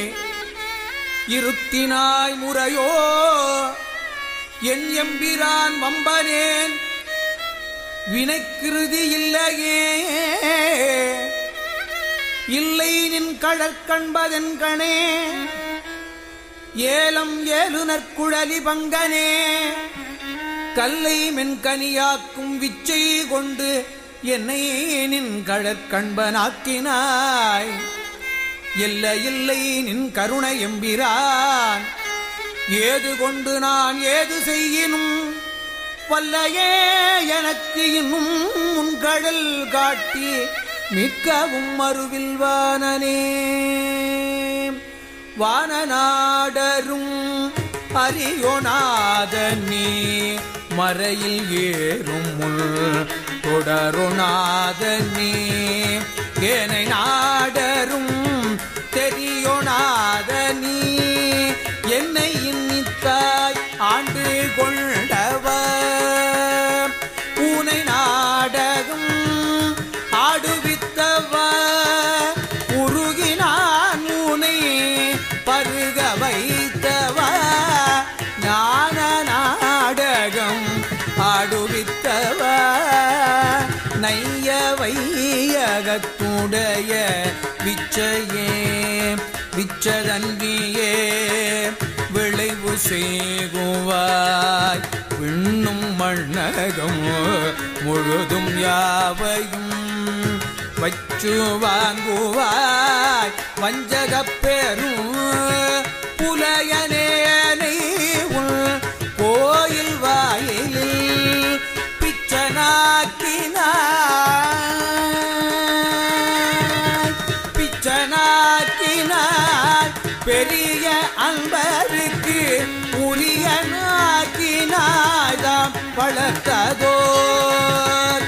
இருத்தினாய் முறையோ என் எம்பிரான் வம்பனேன் வினைக்கிருதி இல்லையே. இல்லை நின் கழற்கண்பதென் கணே. ஏலம் ஏலுநற்குழலி பங்கனே. கல்லை மென்கனியாக்கும் விச்சை கொண்டு என்னை நின் கழற்கண்பனாக்கினாய் இல்ல இல்லை நின் கருணை எம்பிரான். ஏது கொண்டு நான் ஏது செய்யினும் வல்லையே எனக்கு இன்னும் உன் கடல் காட்டி மிக்கவும் மறுவில் வானனே. வானநாடரும் அரியோநாதனே. மறையில் ஏறும் முள் தொடருநாதனே. ஏனை நாடரும் தெரியோநாதனே. என்னை இன்னித்தார் மண்ணகம் முழுதும் யாவையும் வச்சு வாங்குவாய். வஞ்சகப் பெரும் புலையனேனை கோயில் வாயிலில் பிச்சனாக்கினாய். பிச்சனாக்கினாய். பெரிய நடத்ததோர்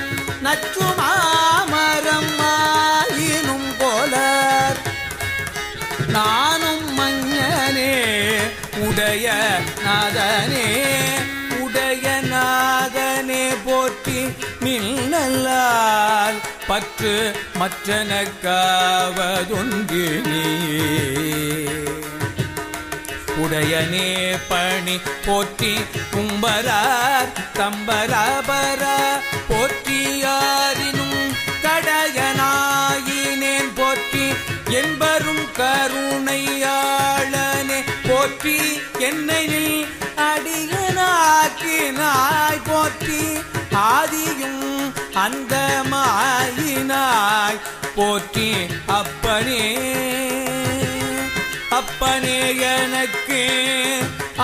நச்சு மாமரம் ஆயினும் போல நானும் மஞ்சனே உடைய நாதனே உடைய நாதனே போற்றி நில்லால் பற்று மற்றனக்காவதொன்றினே உடையனே பணி போற்றி கும்பரார் கம்பராபரா போற்றியாரினும் கடையனாயினேன் போற்றி என்பரும் கருணையாளனே போற்றி என்னை அடியனாக்கினாய் போற்றி ஆதியும் அந்தமாயினாய் போற்றி அப்பனே. அப்பனே எனக்கு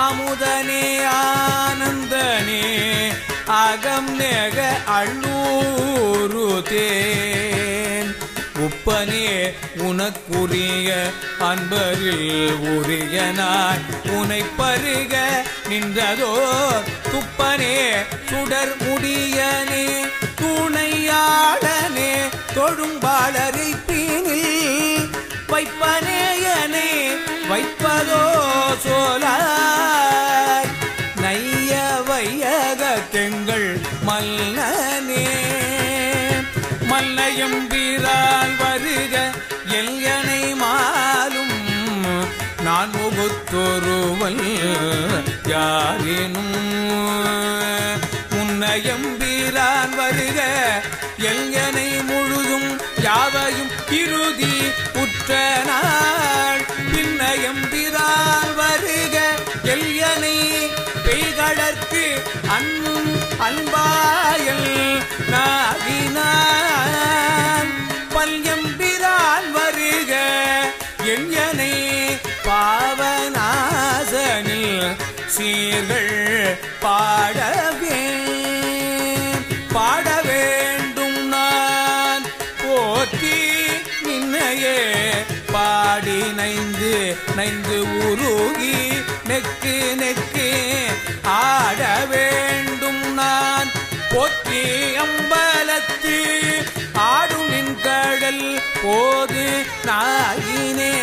அமுதனே ஆனந்தனே அகம் நேக அள்ளூரு தேன் உப்பனே உனக்குரிய அன்பரில் உரியனாய் உனை பருக நின்றதோ துப்பனே சுடர் முடியனே துணையாளனே தொழும்பாளரை பீனில் வைப்பனே வைப்பதோ சோலாய். நைய வையக தெங்கள் மல்லனே. மல்லையும் வீரால் வருக எல்யனை மாலும். நான் முகுத்தொருவல் யாரேனும். உன்னையம் வீரான் வருக எல்யனை முழுதும் யாவையும் இறுதி உற்றனார் அன்பும் அன்பாயல் நாகினான் பல்யம்பிரான் வருக எஞ்சனை பாவநாசனில் சீர்கள் பாட ஆடி நைந்து நைந்து உருகி நெக்கு நெக்கு. ஆட வேண்டும் நான் போற்றி அம்பலத்து. ஆடும் நின் கடல் போது நாயினே.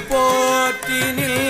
போற்றினில்